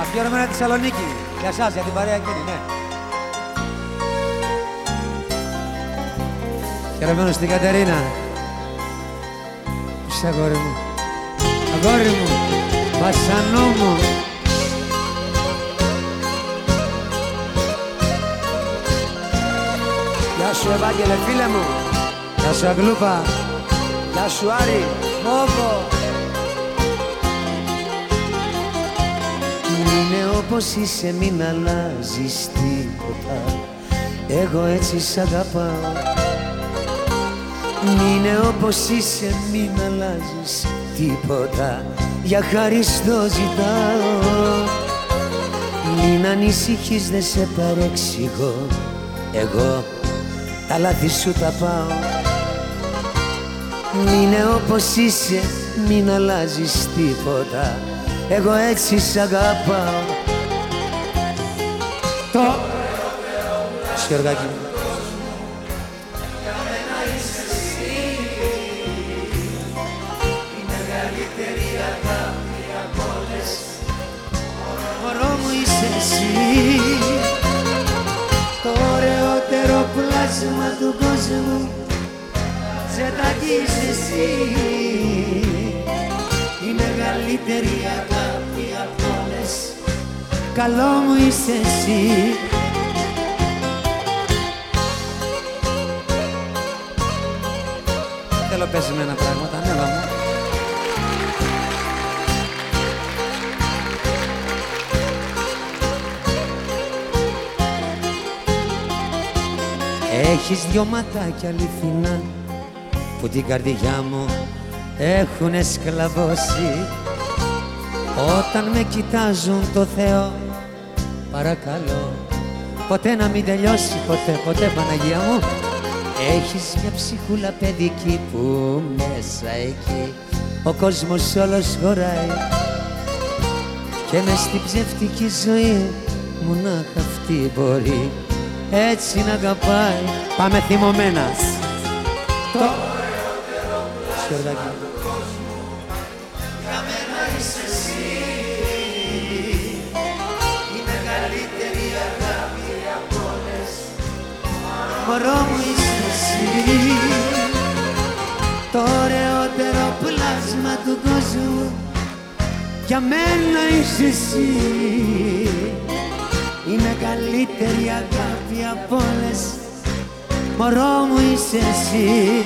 Αφιέρωμενα της Θεσσαλονίκη. Για σας, για την παρέα εκείνη, ναι. Χαιρεμένο στην Κατερίνα. Είσαι αγόρι μου. Αγόρι μου. Βασανό μου. Γεια σου Ευάγγελε φίλε μου. Γεια σου Αγγλούπα. Γεια σου Άρη. Μόβο. Είναι όπως είσαι μην αλλάζεις τίποτα. Εγώ έτσι σ' αγαπάω. Είναι όπως είσαι μην αλλάζεις τίποτα. Για χαριστό ζητάω. Μην ανησυχείς δεν σε παρεξηγώ. Εγώ τα λάθη σου τα πάω. Είναι όπως είσαι, μην αλλάζεις τίποτα Εγώ έτσι σ' αγαπάω Το. Σιωργάκι μου. Μωρό μου είσαι εσύ Το ωραιότερο πλάσμα του κόσμου Ζετάκι είσαι εσύ Η μεγαλύτερη αγάπη απ' όλες Καλό μου είσαι εσύ Θέλω πεσμένα πράγματα, ναι, μου. Έχεις δυο ματάκια αληθινά που την καρδιά μου έχουνε σκλαβώσει όταν με κοιτάζουν το Θεό παρακαλώ ποτέ να μην τελειώσει ποτέ, ποτέ Παναγία μου Έχεις μια ψυχούλα παιδική που μέσα εκεί ο κόσμος όλος χωράει και μες στην ψευτική ζωή μονάχα αυτή μπορεί έτσι να αγαπάει Πάμε θυμωμένα. το Σκορδάκι. Μωρό μου είσαι εσύ. Το ωραιότερο πλάσμα του κόσμου Για μένα είσαι εσύ. Η μεγαλύτερη αγάπη από όλες. Μωρό μου είσαι εσύ